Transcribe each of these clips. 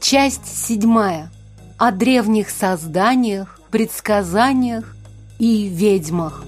Часть седьмая. О древних созданиях, предсказаниях и ведьмах.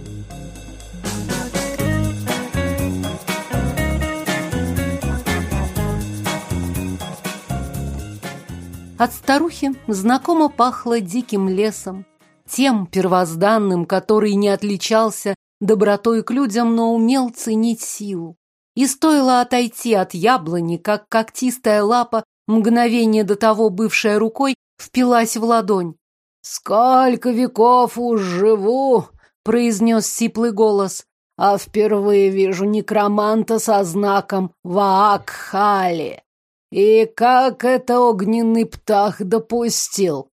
От старухи знакомо пахло диким лесом, тем первозданным, который не отличался добротой к людям, но умел ценить силу. И стоило отойти от яблони, как когтистая лапа, мгновение до того бывшая рукой, впилась в ладонь. «Сколько веков уж живу!» — произнес сиплый голос. «А впервые вижу некроманта со знаком Ваакхали. И как это огненный птах допустил?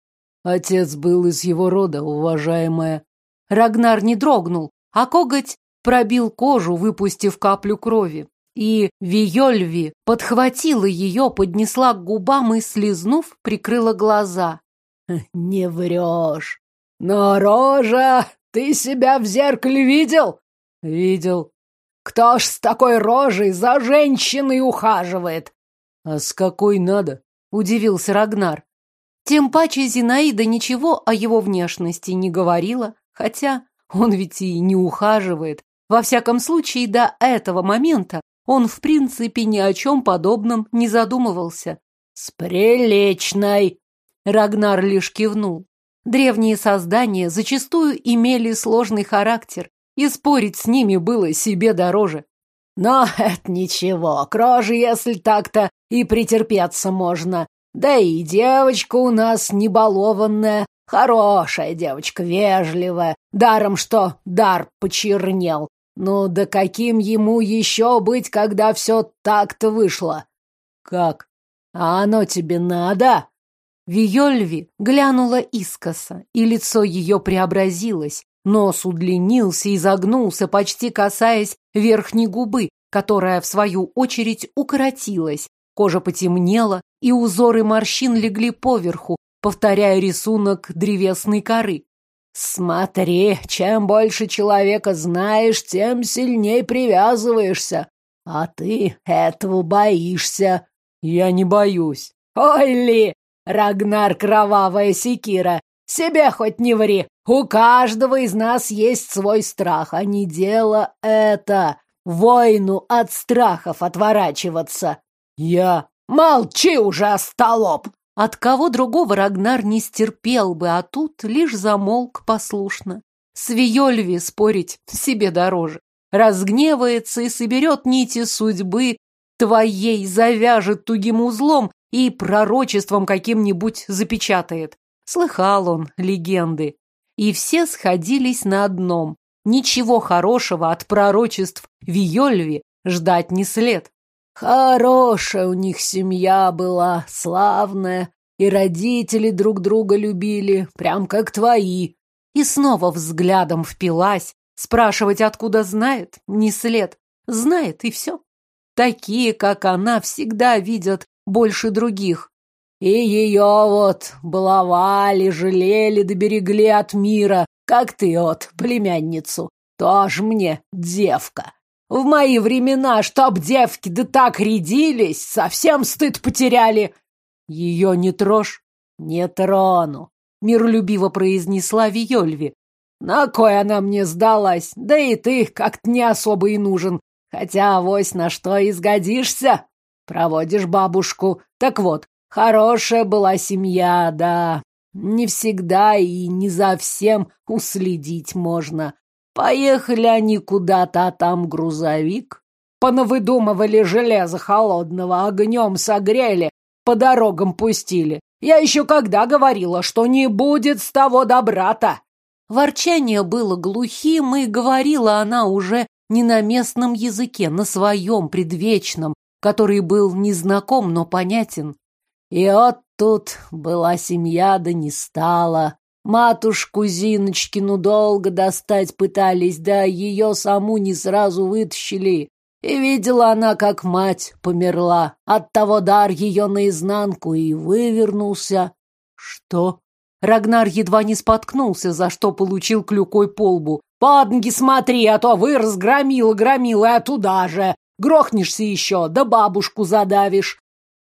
Отец был из его рода, уважаемая. Рагнар не дрогнул, а коготь пробил кожу, выпустив каплю крови. И Виольви подхватила ее, поднесла к губам и, слезнув, прикрыла глаза. «Не врешь. Но, Рожа, ты себя в зеркале видел?» «Видел». «Кто ж с такой рожей за женщиной ухаживает? «А с какой надо?» — удивился Рагнар. Тем паче Зинаида ничего о его внешности не говорила, хотя он ведь и не ухаживает. Во всяком случае, до этого момента он в принципе ни о чем подобном не задумывался. «С приличной!» Рагнар лишь кивнул. Древние создания зачастую имели сложный характер, и спорить с ними было себе дороже. Но это ничего, к роже, если так-то, и претерпеться можно. Да и девочка у нас небалованная, хорошая девочка, вежливая, даром что дар почернел. Ну да каким ему еще быть, когда все так-то вышло? Как? А оно тебе надо? Виольви глянула искоса, и лицо ее преобразилось. Нос удлинился и загнулся, почти касаясь верхней губы, которая, в свою очередь, укоротилась. Кожа потемнела, и узоры морщин легли поверху, повторяя рисунок древесной коры. «Смотри, чем больше человека знаешь, тем сильнее привязываешься. А ты этого боишься». «Я не боюсь». «Ой ли, Рагнар Кровавая Секира, себе хоть не ври. У каждого из нас есть свой страх, а не дело это. Войну от страхов отворачиваться. Я... Молчи уже, остолоп! От кого другого Рагнар не стерпел бы, а тут лишь замолк послушно. С Виольви спорить себе дороже. Разгневается и соберет нити судьбы твоей, завяжет тугим узлом и пророчеством каким-нибудь запечатает. Слыхал он легенды. И все сходились на одном. Ничего хорошего от пророчеств Виольви ждать не след. Хорошая у них семья была, славная, и родители друг друга любили, прям как твои. И снова взглядом впилась. Спрашивать, откуда знает, не след. Знает, и все. Такие, как она, всегда видят больше других. И ее вот баловали, жалели, доберегли от мира, как ты от племянницу. Тоже мне девка. В мои времена, чтоб девки да так рядились, совсем стыд потеряли. Ее не трожь? Не трону, миролюбиво произнесла Виольви. На кой она мне сдалась? Да и ты как-то не особо и нужен. Хотя авось на что изгодишься. Проводишь бабушку. Так вот, Хорошая была семья, да. Не всегда и не за всем уследить можно. Поехали они куда-то, а там грузовик. Понавыдумывали железо холодного, огнем согрели, по дорогам пустили. Я еще когда говорила, что не будет с того добра-то. Ворчание было глухим, и говорила она уже не на местном языке, на своем предвечном, который был незнаком, но понятен. И вот тут была семья, да не стала. Матушку Зиночкину долго достать пытались, да ее саму не сразу вытащили. И видела она, как мать померла. Оттого дар ее наизнанку и вывернулся. Что? Рагнар едва не споткнулся, за что получил клюкой по лбу. «Под смотри, а то вы разгромила, громила, а туда же! Грохнешься еще, да бабушку задавишь.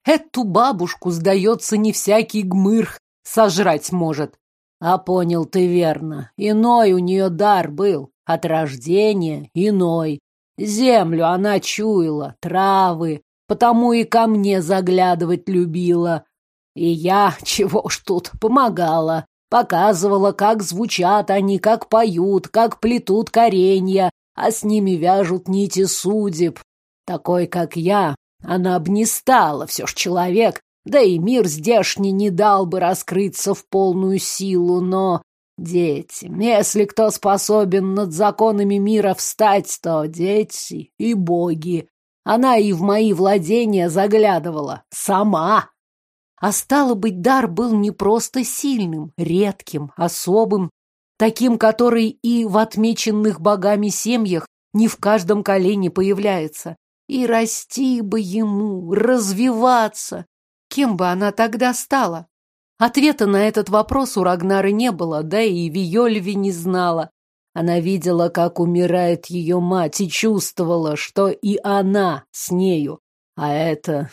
Эту бабушку, сдается, не всякий гмырх сожрать может. А понял ты верно. Иной у нее дар был. От рождения иной. Землю она чуяла, травы, потому и ко мне заглядывать любила. И я, чего уж тут, помогала. Показывала, как звучат они, как поют, как плетут коренья, а с ними вяжут нити судеб. Такой, как я, она б не стала, все ж человек, да и мир здешний не дал бы раскрыться в полную силу, но... Дети, если кто способен над законами мира встать, то дети и боги. Она и в мои владения заглядывала. Сама. А стало быть, дар был не просто сильным, редким, особым, таким, который и в отмеченных богами семьях не в каждом колене появляется. И расти бы ему, развиваться. Кем бы она тогда стала? Ответа на этот вопрос у Рагнары не было, да и Виольви не знала. Она видела, как умирает ее мать, и чувствовала, что и она с нею. А это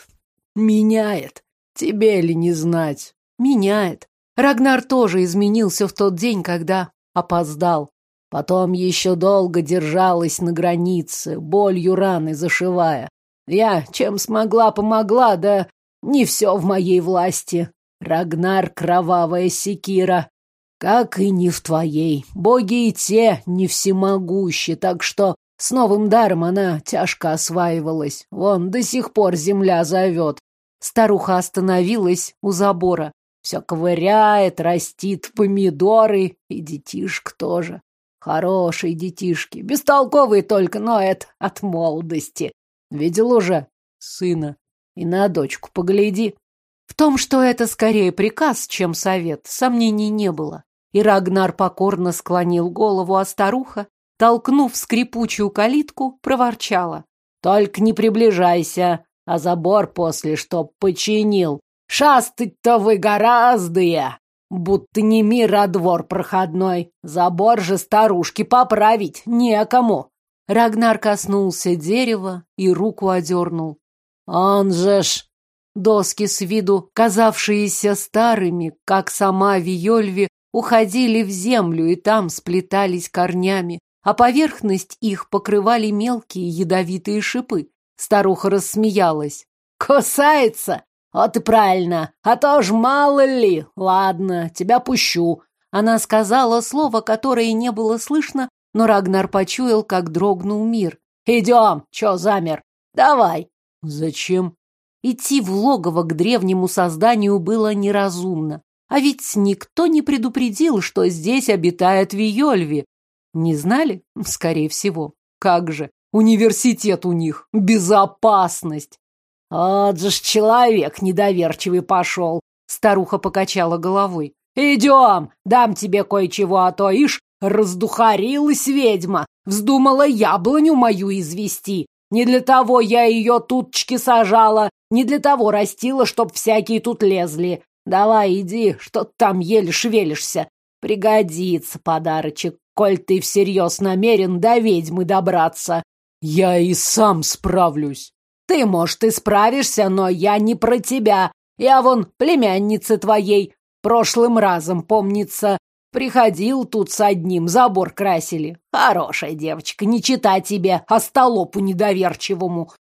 меняет. Тебе ли не знать? Меняет. Рагнар тоже изменился в тот день, когда опоздал. Потом еще долго держалась на границе, болью раны зашивая. Я чем смогла, помогла, да не все в моей власти. Рагнар — кровавая секира. Как и не в твоей. Боги и те не всемогущи, так что с новым даром она тяжко осваивалась. Вон до сих пор земля зовет. Старуха остановилась у забора. Все ковыряет, растит помидоры, и детишек тоже. Хорошие детишки, бестолковые только, но это от молодости. Видел уже сына? И на дочку погляди. В том, что это скорее приказ, чем совет, сомнений не было. И Рагнар покорно склонил голову, а старуха, толкнув скрипучую калитку, проворчала. «Только не приближайся, а забор после чтоб починил. Шастать-то вы гораздо!» Будто не мир, а двор проходной. Забор же старушки поправить некому. Рагнар коснулся дерева и руку одернул. Он же ж... Доски с виду, казавшиеся старыми, как сама Виольви, уходили в землю и там сплетались корнями, а поверхность их покрывали мелкие ядовитые шипы. Старуха рассмеялась. «Кусается? «Вот и правильно, а то ж мало ли. Ладно, тебя пущу». Она сказала слово, которое не было слышно, но Рагнар почуял, как дрогнул мир. «Идем, чё замер? Давай». «Зачем?» Идти в логово к древнему созданию было неразумно. А ведь никто не предупредил, что здесь обитает Виольви. Не знали? Скорее всего. Как же? Университет у них. Безопасность. «Вот же ж человек недоверчивый пошел!» Старуха покачала головой. «Идем, дам тебе кое-чего, а то, ишь, раздухарилась ведьма, вздумала яблоню мою извести. Не для того я ее тутчки сажала, не для того растила, чтоб всякие тут лезли. Давай, иди, что там еле шевелишься. Пригодится подарочек, коль ты всерьез намерен до ведьмы добраться. Я и сам справлюсь. Ты, может, и справишься, но я не про тебя. Я вон племяннице твоей прошлым разом, помнится, приходил тут с одним, забор красили. Хорошая девочка, не чита тебе, а столопу недоверчивому.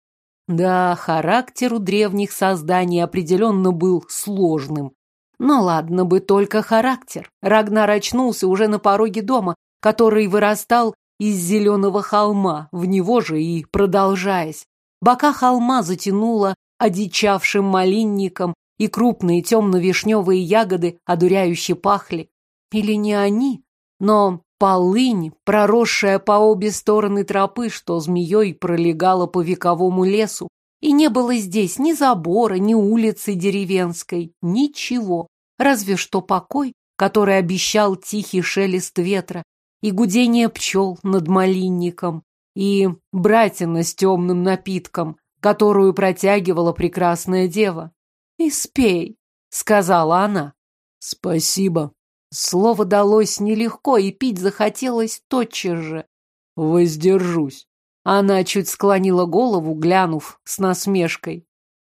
Да, характер у древних созданий определенно был сложным. Но ладно бы только характер. Рагнар очнулся уже на пороге дома, который вырастал из зеленого холма, в него же и продолжаясь. Бока холма затянуло одичавшим малинником, и крупные темно-вишневые ягоды одуряюще пахли. Или не они, но полынь, проросшая по обе стороны тропы, что змеей пролегала по вековому лесу. И не было здесь ни забора, ни улицы деревенской, ничего, разве что покой, который обещал тихий шелест ветра, и гудение пчел над малинником, и братина с темным напитком, которую протягивала прекрасная дева. «Испей», — сказала она. «Спасибо». Слово далось нелегко, и пить захотелось тотчас же. «Воздержусь». Она чуть склонила голову, глянув с насмешкой.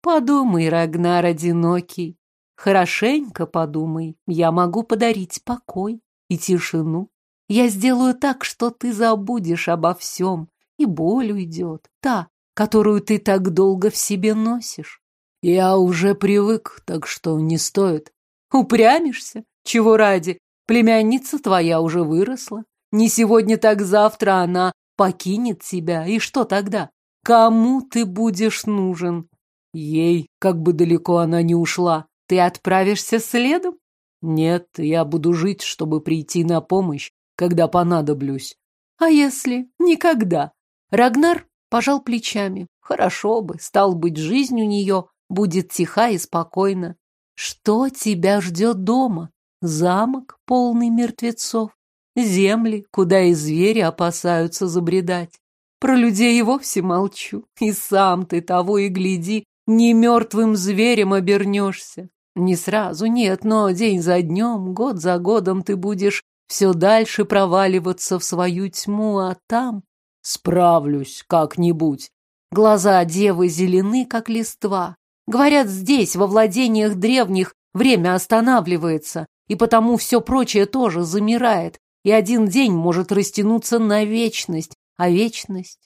Подумай, Рагнар одинокий. Хорошенько подумай. Я могу подарить покой и тишину. Я сделаю так, что ты забудешь обо всем, и боль уйдет, та, которую ты так долго в себе носишь. Я уже привык, так что не стоит. Упрямишься? Чего ради? Племянница твоя уже выросла. Не сегодня, так завтра она покинет тебя. И что тогда? Кому ты будешь нужен? Ей, как бы далеко она не ушла. Ты отправишься следом? Нет, я буду жить, чтобы прийти на помощь, когда понадоблюсь. А если никогда? Рагнар пожал плечами. Хорошо бы, стал быть, жизнь у нее будет тиха и спокойна. Что тебя ждет дома? Замок, полный мертвецов? Земли, куда и звери опасаются забредать? Про людей и вовсе молчу. И сам ты того и гляди, не мертвым зверем обернешься. Не сразу, нет, но день за днем, год за годом ты будешь все дальше проваливаться в свою тьму, а там справлюсь как-нибудь. Глаза девы зелены, как листва. Говорят, здесь, во владениях древних, время останавливается, и потому все прочее тоже замирает, и один день может растянуться на вечность, а вечность...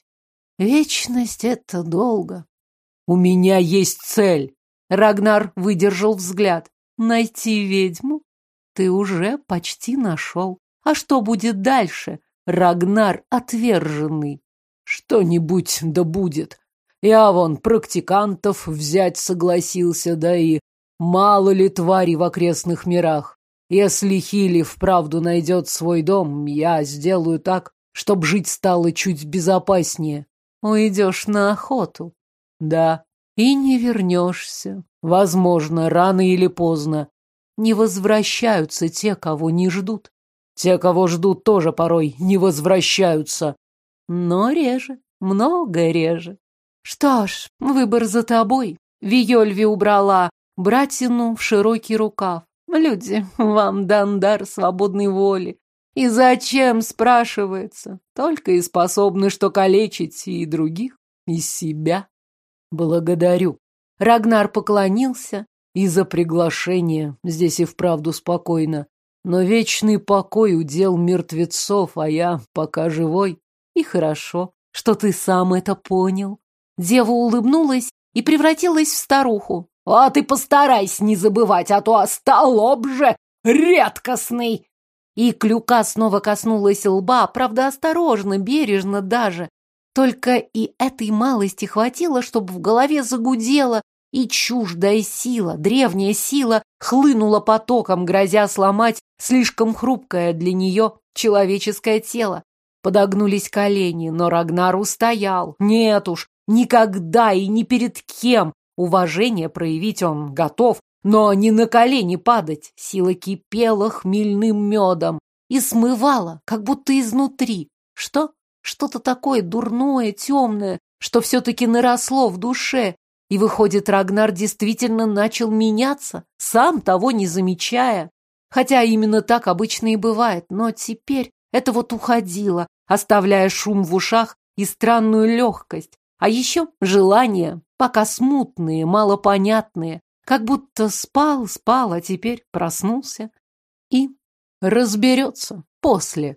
Вечность — это долго. У меня есть цель. Рагнар выдержал взгляд. Найти ведьму? Ты уже почти нашел. А что будет дальше? Рагнар отверженный. Что-нибудь да будет. Я вон практикантов взять согласился, да и мало ли тварей в окрестных мирах. Если Хили вправду найдет свой дом, я сделаю так, чтоб жить стало чуть безопаснее. Уйдешь на охоту. Да. И не вернешься. Возможно, рано или поздно. Не возвращаются те, кого не ждут. Те, кого ждут, тоже порой не возвращаются. Но реже, много реже. Что ж, выбор за тобой. Виольви убрала братину в широкий рукав. Люди, вам дан дар свободной воли. И зачем, спрашивается? Только и способны что калечить и других, и себя. Благодарю. Рагнар поклонился. И за приглашение. Здесь и вправду спокойно. Но вечный покой удел мертвецов, а я пока живой. И хорошо, что ты сам это понял. Дева улыбнулась и превратилась в старуху. «А ты постарайся не забывать, а то остолоп же редкостный!» И клюка снова коснулась лба, правда, осторожно, бережно даже. Только и этой малости хватило, чтобы в голове загудело, и чуждая сила, древняя сила, хлынула потоком, грозя сломать слишком хрупкое для нее человеческое тело. Подогнулись колени, но Рагнар устоял. Нет уж, никогда и ни перед кем. Уважение проявить он готов, но не на колени падать. Сила кипела хмельным медом и смывала, как будто изнутри. Что? Что-то такое дурное, темное, что все-таки наросло в душе. И выходит, Рагнар действительно начал меняться, сам того не замечая. Хотя именно так обычно и бывает, но теперь это вот уходило, оставляя шум в ушах и странную легкость. А еще желания, пока смутные, малопонятные, как будто спал, спал, а теперь проснулся. И разберется после.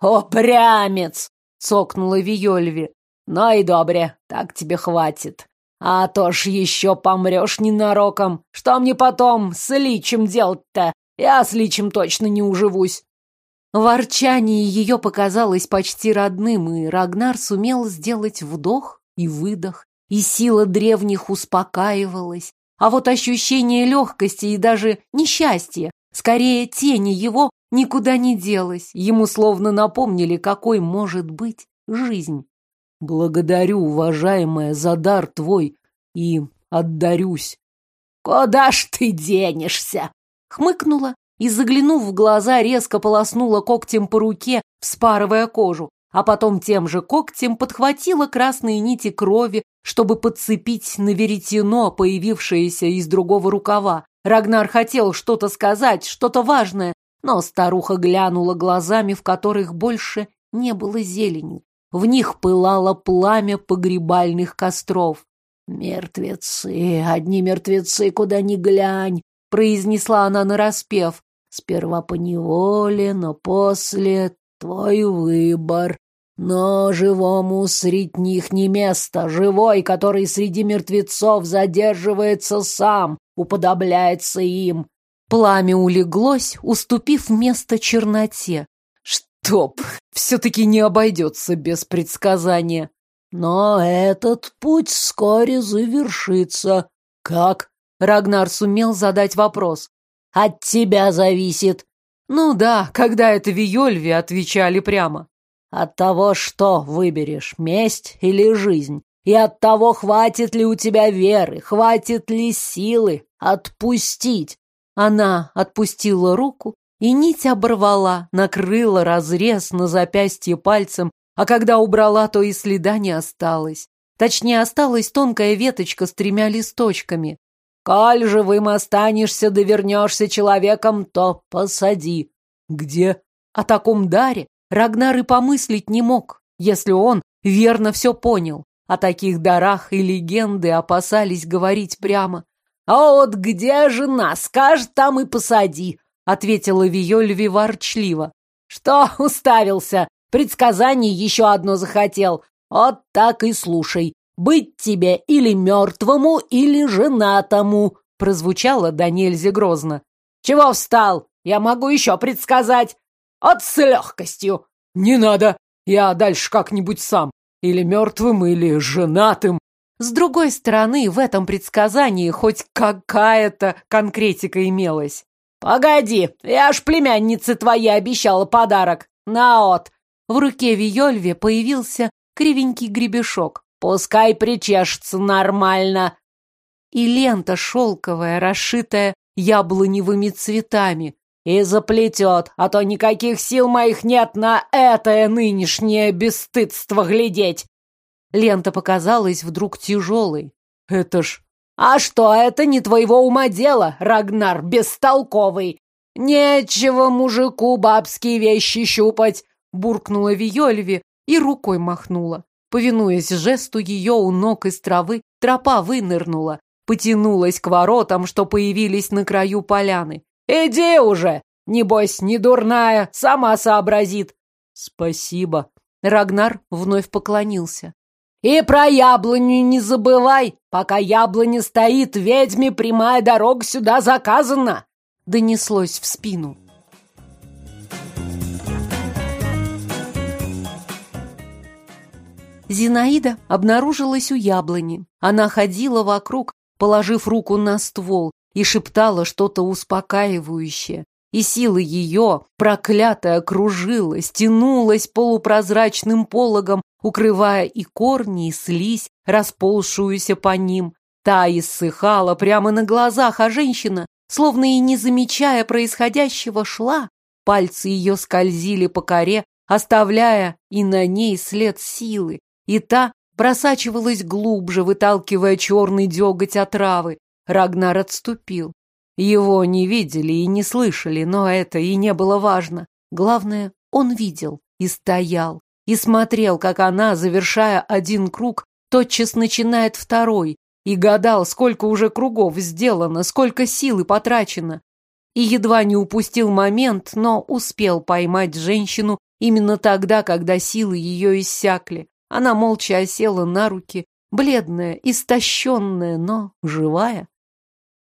«О, прямец!» цокнула Виольви. «Ну и добре, так тебе хватит. А то ж еще помрешь ненароком. Что мне потом с личем делать-то? Я с личем точно не уживусь». Ворчание ее показалось почти родным, и Рагнар сумел сделать вдох и выдох, и сила древних успокаивалась. А вот ощущение легкости и даже несчастья, скорее тени его, никуда не делась. Ему словно напомнили, какой может быть жизнь. Благодарю, уважаемая, за дар твой и отдарюсь. Куда ж ты денешься? Хмыкнула и, заглянув в глаза, резко полоснула когтем по руке, вспарывая кожу, а потом тем же когтем подхватила красные нити крови, чтобы подцепить на веретено, появившееся из другого рукава. Рагнар хотел что-то сказать, что-то важное, но старуха глянула глазами, в которых больше не было зелени. В них пылало пламя погребальных костров. «Мертвецы, одни мертвецы, куда ни глянь!» — произнесла она нараспев. «Сперва по неволе, но после твой выбор. Но живому среди них не место. Живой, который среди мертвецов задерживается сам, уподобляется им. Пламя улеглось, уступив место черноте. Чтоб, все-таки не обойдется без предсказания. Но этот путь вскоре завершится. Как? Рагнар сумел задать вопрос. От тебя зависит. Ну да, когда это Виольви отвечали прямо. От того, что выберешь, месть или жизнь. И от того, хватит ли у тебя веры, хватит ли силы отпустить. Она отпустила руку, и нить оборвала, накрыла разрез на запястье пальцем, а когда убрала, то и следа не осталось. Точнее, осталась тонкая веточка с тремя листочками. «Коль живым останешься, да вернешься человеком, то посади». «Где?» О таком даре Рагнар и помыслить не мог, если он верно все понял. О таких дарах и легенды опасались говорить прямо. «А вот где жена? Скажет, там и посади», — ответила Виольви ворчливо. «Что уставился? Предсказание еще одно захотел. Вот так и слушай. Быть тебе или мертвому, или женатому», — прозвучало нельзя грозно. «Чего встал? Я могу еще предсказать. От с легкостью. Не надо. Я дальше как-нибудь сам. Или мертвым, или женатым. С другой стороны, в этом предсказании хоть какая-то конкретика имелась. Погоди, я ж племяннице твоей обещала подарок. Наот. В руке Виольве появился кривенький гребешок. Пускай причешется нормально. И лента шелковая, расшитая яблоневыми цветами. И заплетет, а то никаких сил моих нет на это нынешнее бесстыдство глядеть. Лента показалась вдруг тяжелой. Это ж... А что, это не твоего ума дело, Рагнар, бестолковый. Нечего мужику бабские вещи щупать, буркнула Виольви и рукой махнула. Повинуясь жесту ее у ног из травы, тропа вынырнула, потянулась к воротам, что появились на краю поляны. Иди уже! Небось, не дурная, сама сообразит. Спасибо. Рагнар вновь поклонился. И про яблоню не забывай. Пока яблоня стоит, ведьме прямая дорога сюда заказана. Донеслось в спину. Зинаида обнаружилась у яблони. Она ходила вокруг, положив руку на ствол, и шептала что-то успокаивающее. И сила ее, проклятая, кружилась, тянулась полупрозрачным пологом, укрывая и корни, и слизь, расползшуюся по ним. Та иссыхала прямо на глазах, а женщина, словно и не замечая происходящего, шла. Пальцы ее скользили по коре, оставляя и на ней след силы, и та просачивалась глубже, выталкивая черный деготь отравы. Рагнар отступил. Его не видели и не слышали, но это и не было важно. Главное, он видел и стоял, и смотрел, как она, завершая один круг, тотчас начинает второй, и гадал, сколько уже кругов сделано, сколько силы потрачено. И едва не упустил момент, но успел поймать женщину именно тогда, когда силы ее иссякли. Она молча осела на руки, бледная, истощенная, но живая.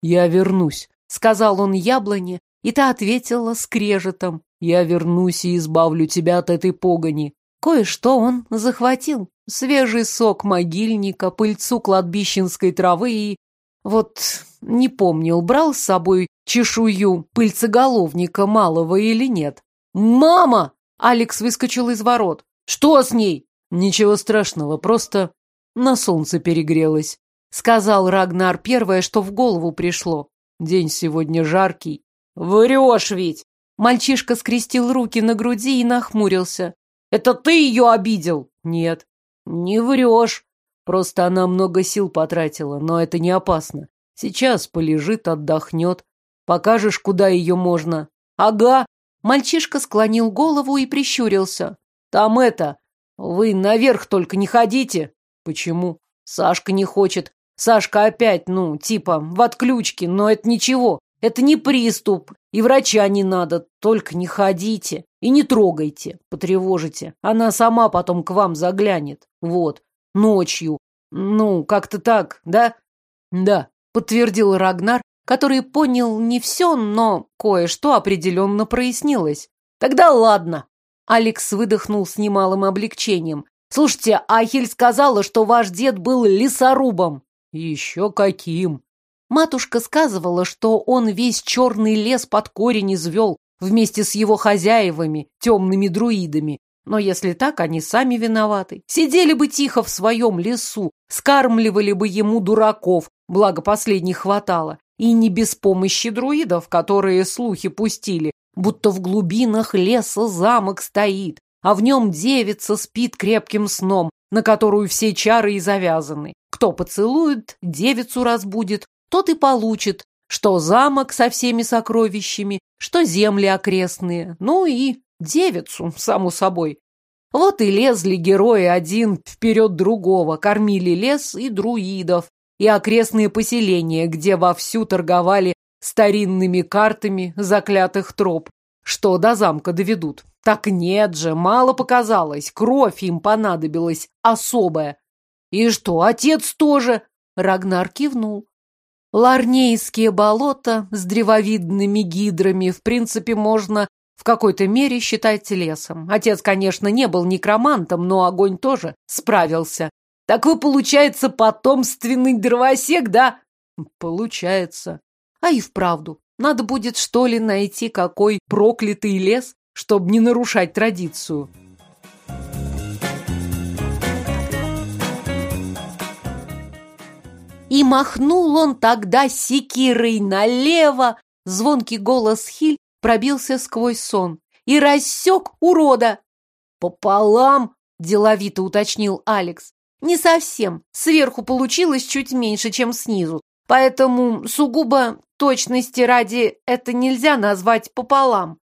«Я вернусь», — сказал он яблоне, и та ответила скрежетом. «Я вернусь и избавлю тебя от этой погони». Кое-что он захватил. Свежий сок могильника, пыльцу кладбищенской травы и... Вот не помнил, брал с собой чешую пыльцеголовника малого или нет. «Мама!» — Алекс выскочил из ворот. «Что с ней?» «Ничего страшного, просто на солнце перегрелась сказал Рагнар первое, что в голову пришло. День сегодня жаркий. Врешь ведь! Мальчишка скрестил руки на груди и нахмурился. Это ты ее обидел? Нет. Не врешь. Просто она много сил потратила, но это не опасно. Сейчас полежит, отдохнет. Покажешь, куда ее можно? Ага. Мальчишка склонил голову и прищурился. Там это, Вы наверх только не ходите. Почему? Сашка не хочет. Сашка опять, ну, типа, в отключке, но это ничего. Это не приступ, и врача не надо, только не ходите и не трогайте, потревожите. Она сама потом к вам заглянет. Вот, ночью. Ну, как-то так, да? Да, подтвердил Рагнар, который понял не все, но кое-что определенно прояснилось. Тогда ладно. Алекс выдохнул с немалым облегчением. Слушайте, Ахель сказала, что ваш дед был лесорубом. Еще каким? Матушка сказывала, что он весь черный лес под корень извел вместе с его хозяевами, темными друидами. Но если так, они сами виноваты. Сидели бы тихо в своем лесу, скармливали бы ему дураков, благо последних хватало. И не без помощи друидов, которые слухи пустили, будто в глубинах леса замок стоит, а в нем девица спит крепким сном, на которую все чары и завязаны. Кто поцелует, девицу разбудит, тот и получит, что замок со всеми сокровищами, что земли окрестные, ну и девицу, само собой. Вот и лезли герои один вперед другого, кормили лес и друидов, и окрестные поселения, где вовсю торговали старинными картами заклятых троп, что до замка доведут. Так нет же, мало показалось, кровь им понадобилась особая. И что, отец тоже? Рагнар кивнул. Ларнейские болота с древовидными гидрами, в принципе, можно в какой-то мере считать лесом. Отец, конечно, не был некромантом, но огонь тоже справился. Так вы, получается, потомственный дровосек, да? Получается. А и вправду, надо будет, что ли, найти какой проклятый лес, чтобы не нарушать традицию. И махнул он тогда секирой налево. Звонкий голос Хиль пробился сквозь сон. И рассек урода. Пополам, деловито уточнил Алекс. Не совсем. Сверху получилось чуть меньше, чем снизу. Поэтому сугубо точности ради это нельзя назвать пополам.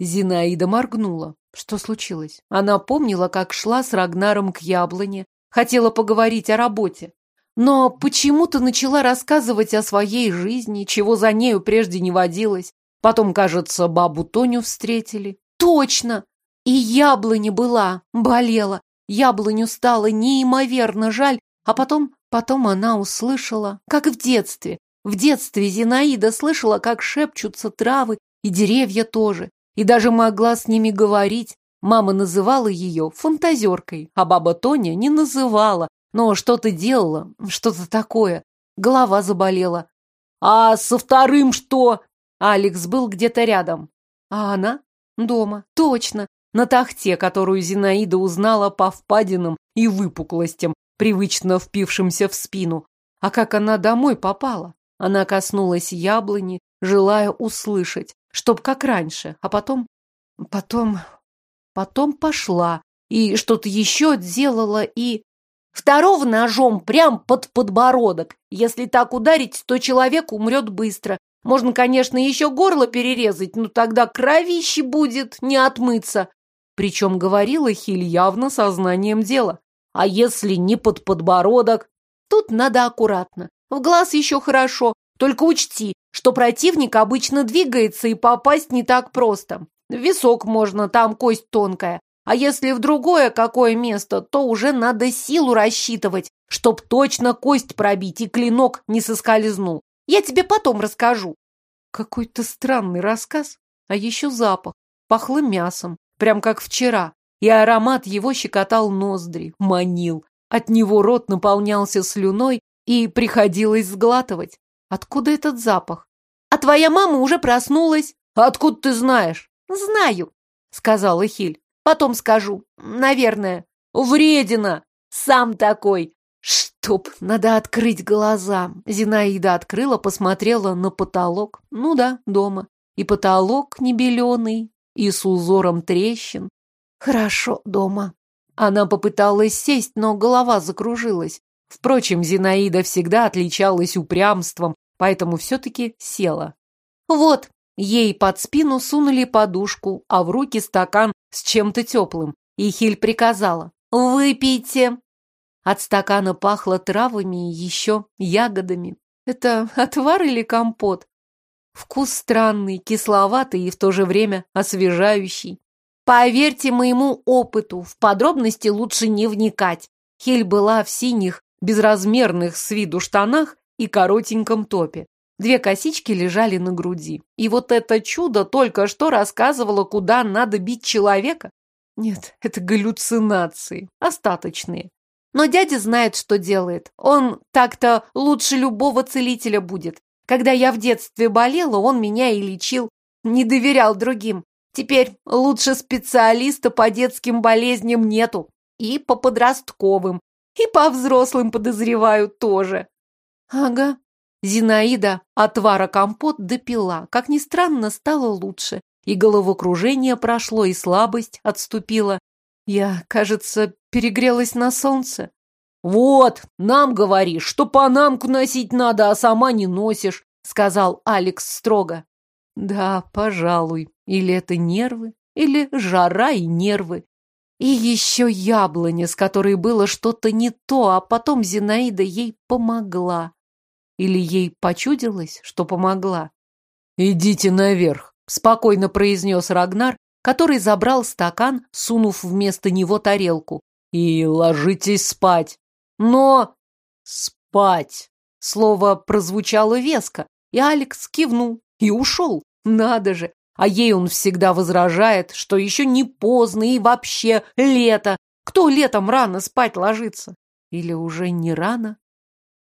Зинаида моргнула. Что случилось? Она помнила, как шла с Рагнаром к яблоне, хотела поговорить о работе. Но почему-то начала рассказывать о своей жизни, чего за нею прежде не водилось. Потом, кажется, бабу Тоню встретили. Точно! И яблоня была, болела. Яблоню стало неимоверно жаль, а потом, потом она услышала, как в детстве. В детстве Зинаида слышала, как шепчутся травы, и деревья тоже, и даже могла с ними говорить. Мама называла ее фантазеркой, а баба Тоня не называла, но что-то делала, что-то такое. Голова заболела. «А со вторым что?» Алекс был где-то рядом. А она? Дома. Точно. На тахте, которую Зинаида узнала по впадинам и выпуклостям, привычно впившимся в спину. А как она домой попала? Она коснулась яблони, желая услышать, чтоб как раньше, а потом... Потом... Потом пошла и что-то еще делала и... Второго ножом прям под подбородок. Если так ударить, то человек умрет быстро. Можно, конечно, еще горло перерезать, но тогда кровище будет не отмыться. Причем говорила Хиль явно сознанием дела. А если не под подбородок? Тут надо аккуратно. В глаз еще хорошо. Только учти, что противник обычно двигается и попасть не так просто. В висок можно, там кость тонкая. А если в другое какое место, то уже надо силу рассчитывать, чтоб точно кость пробить и клинок не соскользнул. Я тебе потом расскажу. Какой-то странный рассказ, а еще запах. Пахло мясом, прям как вчера. И аромат его щекотал ноздри, манил. От него рот наполнялся слюной, и приходилось сглатывать. Откуда этот запах? А твоя мама уже проснулась. Откуда ты знаешь? Знаю, сказала Хиль. Потом скажу. Наверное. Вредина! Сам такой. Чтоб, надо открыть глаза. Зинаида открыла, посмотрела на потолок. Ну да, дома. И потолок не беленый, и с узором трещин. Хорошо дома. Она попыталась сесть, но голова закружилась. Впрочем, Зинаида всегда отличалась упрямством, поэтому все-таки села. Вот, Ей под спину сунули подушку, а в руки стакан с чем-то теплым. И Хиль приказала. выпейте. От стакана пахло травами и еще ягодами. Это отвар или компот? Вкус странный, кисловатый и в то же время освежающий. Поверьте моему опыту, в подробности лучше не вникать. Хель была в синих, безразмерных с виду штанах и коротеньком топе. Две косички лежали на груди. И вот это чудо только что рассказывало, куда надо бить человека. Нет, это галлюцинации, остаточные. Но дядя знает, что делает. Он так-то лучше любого целителя будет. Когда я в детстве болела, он меня и лечил. Не доверял другим. Теперь лучше специалиста по детским болезням нету. И по подростковым. И по взрослым, подозреваю, тоже. Ага. Зинаида отвара компот допила. Как ни странно, стало лучше. И головокружение прошло, и слабость отступила. Я, кажется, перегрелась на солнце. Вот, нам говоришь, что панамку носить надо, а сама не носишь, сказал Алекс строго. Да, пожалуй. Или это нервы, или жара и нервы. И еще яблоня, с которой было что-то не то, а потом Зинаида ей помогла. Или ей почудилось, что помогла. «Идите наверх», — спокойно произнес Рагнар, который забрал стакан, сунув вместо него тарелку. «И ложитесь спать». «Но...» «Спать». Слово прозвучало веско, и Алекс кивнул и ушел. Надо же, а ей он всегда возражает, что еще не поздно и вообще лето. Кто летом рано спать ложится? Или уже не рано?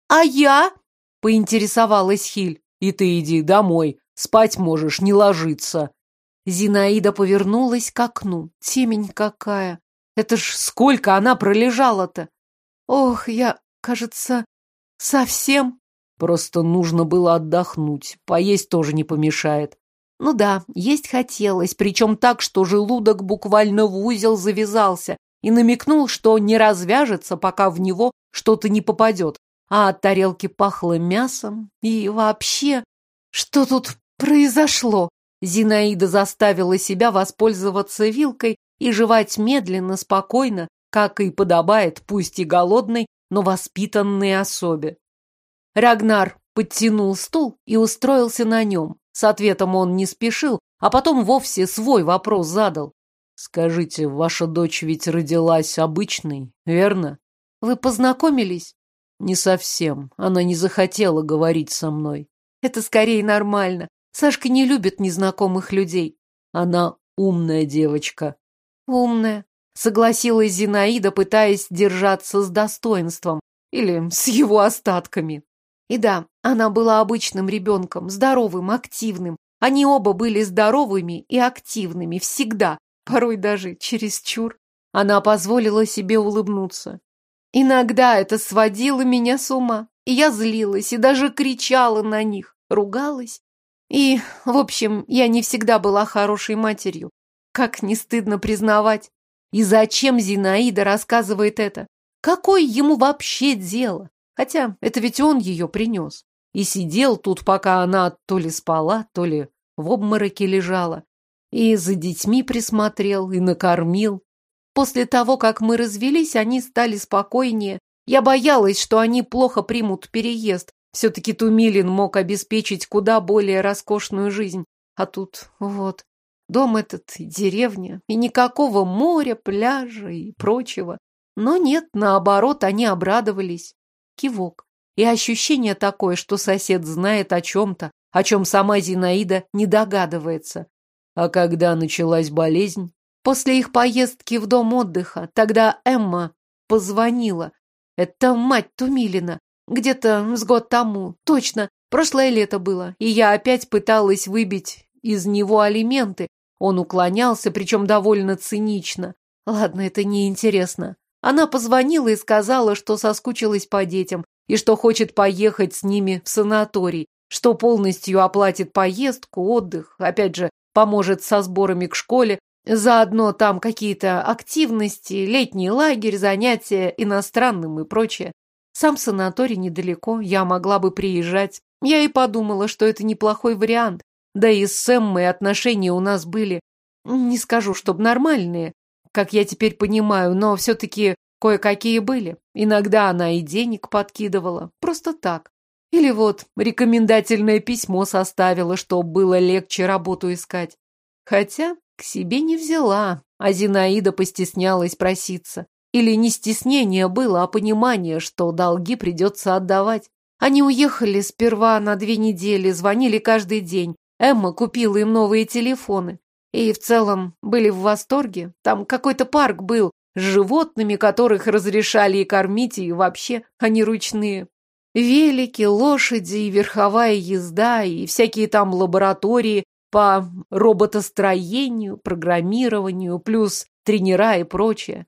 А я? Поинтересовалась Хиль. И ты иди домой, спать можешь, не ложиться. Зинаида повернулась к окну. Темень какая. Это ж сколько она пролежала-то? Ох, я, кажется, совсем... Просто нужно было отдохнуть. Поесть тоже не помешает. Ну да, есть хотелось, причем так, что желудок буквально в узел завязался и намекнул, что не развяжется, пока в него что-то не попадет. А от тарелки пахло мясом. И вообще, что тут произошло? Зинаида заставила себя воспользоваться вилкой и жевать медленно, спокойно, как и подобает, пусть и голодной, но воспитанной особе. Рагнар подтянул стул и устроился на нем. С ответом он не спешил, а потом вовсе свой вопрос задал. «Скажите, ваша дочь ведь родилась обычной, верно?» «Вы познакомились?» «Не совсем. Она не захотела говорить со мной». «Это скорее нормально. Сашка не любит незнакомых людей». «Она умная девочка». «Умная», — согласилась Зинаида, пытаясь держаться с достоинством. Или с его остатками. И да, она была обычным ребенком, здоровым, активным. Они оба были здоровыми и активными всегда, порой даже чересчур. Она позволила себе улыбнуться. Иногда это сводило меня с ума, и я злилась, и даже кричала на них, ругалась. И, в общем, я не всегда была хорошей матерью. Как не стыдно признавать. И зачем Зинаида рассказывает это? Какое ему вообще дело? Хотя это ведь он ее принес. И сидел тут, пока она то ли спала, то ли в обмороке лежала. И за детьми присмотрел, и накормил. После того, как мы развелись, они стали спокойнее. Я боялась, что они плохо примут переезд. Все-таки Тумилин мог обеспечить куда более роскошную жизнь. А тут вот, дом этот, деревня, и никакого моря, пляжа и прочего. Но нет, наоборот, они обрадовались кивок. И ощущение такое, что сосед знает о чем-то, о чем сама Зинаида не догадывается. А когда началась болезнь? После их поездки в дом отдыха. Тогда Эмма позвонила. Это мать Тумилина. Где-то с год тому. Точно. Прошлое лето было. И я опять пыталась выбить из него алименты. Он уклонялся, причем довольно цинично. Ладно, это неинтересно. Она позвонила и сказала, что соскучилась по детям и что хочет поехать с ними в санаторий, что полностью оплатит поездку, отдых, опять же, поможет со сборами к школе, заодно там какие-то активности, летний лагерь, занятия иностранным и прочее. Сам санаторий недалеко, я могла бы приезжать. Я и подумала, что это неплохой вариант. Да и с Эммой отношения у нас были, не скажу, чтоб нормальные, как я теперь понимаю, но все-таки кое-какие были. Иногда она и денег подкидывала, просто так. Или вот рекомендательное письмо составила, чтобы было легче работу искать. Хотя к себе не взяла, а Зинаида постеснялась проситься. Или не стеснение было, а понимание, что долги придется отдавать. Они уехали сперва на две недели, звонили каждый день. Эмма купила им новые телефоны. И в целом были в восторге. Там какой-то парк был с животными, которых разрешали и кормить, и вообще они ручные. Велики, лошади, и верховая езда, и всякие там лаборатории по роботостроению, программированию, плюс тренера и прочее.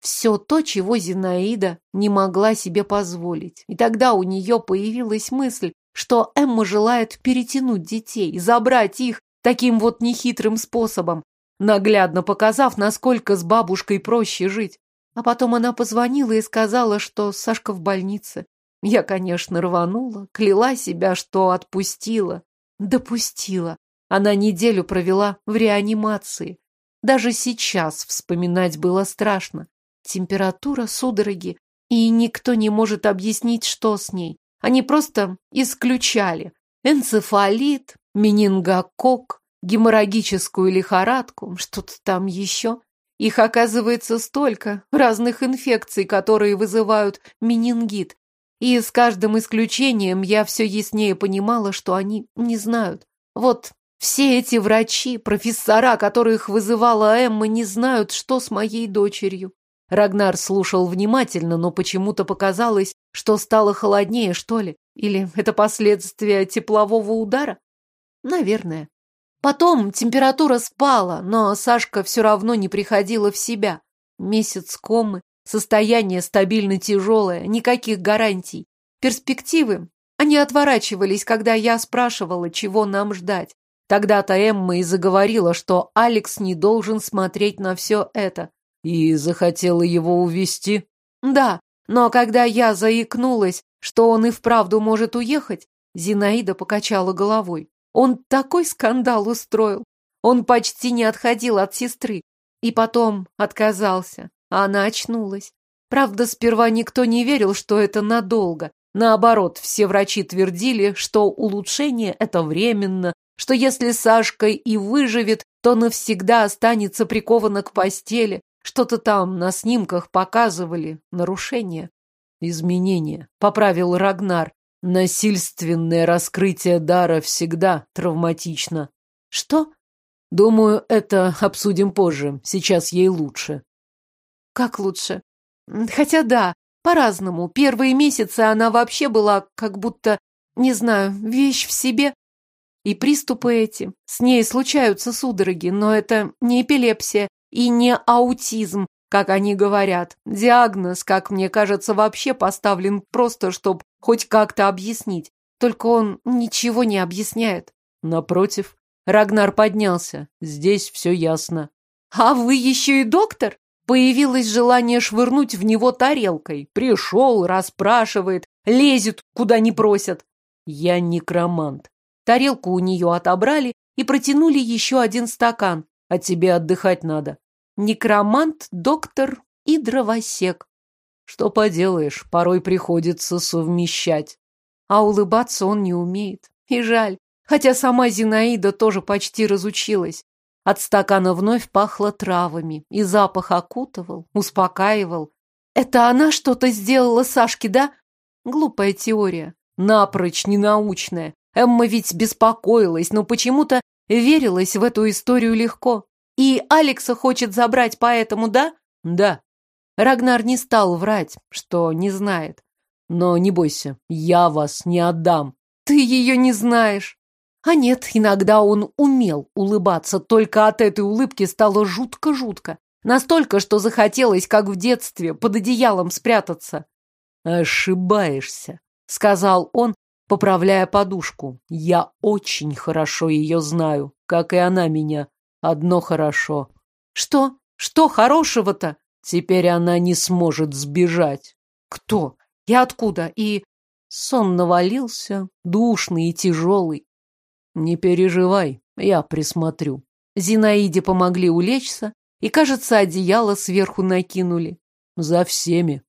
Все то, чего Зинаида не могла себе позволить. И тогда у нее появилась мысль, что Эмма желает перетянуть детей, забрать их таким вот нехитрым способом, наглядно показав, насколько с бабушкой проще жить. А потом она позвонила и сказала, что Сашка в больнице. Я, конечно, рванула, кляла себя, что отпустила. Допустила. Она неделю провела в реанимации. Даже сейчас вспоминать было страшно. Температура, судороги, и никто не может объяснить, что с ней. Они просто исключали энцефалит, менингокок, геморрагическую лихорадку, что-то там еще. Их оказывается столько, разных инфекций, которые вызывают менингит. И с каждым исключением я все яснее понимала, что они не знают. Вот все эти врачи, профессора, которых вызывала Эмма, не знают, что с моей дочерью. Рагнар слушал внимательно, но почему-то показалось, что стало холоднее, что ли. Или это последствия теплового удара? Наверное. Потом температура спала, но Сашка все равно не приходила в себя. Месяц комы, состояние стабильно тяжелое, никаких гарантий. Перспективы, они отворачивались, когда я спрашивала, чего нам ждать. Тогда-то Эмма и заговорила, что Алекс не должен смотреть на все это. И захотела его увести? Да, но когда я заикнулась, что он и вправду может уехать, Зинаида покачала головой. Он такой скандал устроил. Он почти не отходил от сестры. И потом отказался. А она очнулась. Правда, сперва никто не верил, что это надолго. Наоборот, все врачи твердили, что улучшение – это временно, что если Сашка и выживет, то навсегда останется прикована к постели, что-то там на снимках показывали. Нарушение. Изменение. Поправил Рагнар. Насильственное раскрытие дара всегда травматично. Что? Думаю, это обсудим позже. Сейчас ей лучше. Как лучше? Хотя да, по-разному. Первые месяцы она вообще была как будто, не знаю, вещь в себе. И приступы эти. С ней случаются судороги, но это не эпилепсия, и не аутизм, как они говорят. Диагноз, как мне кажется, вообще поставлен просто, чтобы хоть как-то объяснить. Только он ничего не объясняет. Напротив, Рагнар поднялся. Здесь все ясно. А вы еще и доктор? Появилось желание швырнуть в него тарелкой. Пришел, расспрашивает, лезет, куда не просят. Я некромант. Тарелку у нее отобрали и протянули еще один стакан а тебе отдыхать надо. Некромант, доктор и дровосек. Что поделаешь, порой приходится совмещать. А улыбаться он не умеет. И жаль, хотя сама Зинаида тоже почти разучилась. От стакана вновь пахло травами, и запах окутывал, успокаивал. Это она что-то сделала Сашке, да? Глупая теория, напрочь ненаучная. Эмма ведь беспокоилась, но почему-то Верилась в эту историю легко. И Алекса хочет забрать поэтому, да? Да. Рагнар не стал врать, что не знает. Но не бойся, я вас не отдам. Ты ее не знаешь. А нет, иногда он умел улыбаться, только от этой улыбки стало жутко-жутко. Настолько, что захотелось, как в детстве, под одеялом спрятаться. «Ошибаешься», — сказал он, поправляя подушку. Я очень хорошо ее знаю, как и она меня. Одно хорошо. Что? Что хорошего-то? Теперь она не сможет сбежать. Кто? И откуда? И... Сон навалился, душный и тяжелый. Не переживай, я присмотрю. Зинаиде помогли улечься, И, кажется, одеяло сверху накинули. За всеми.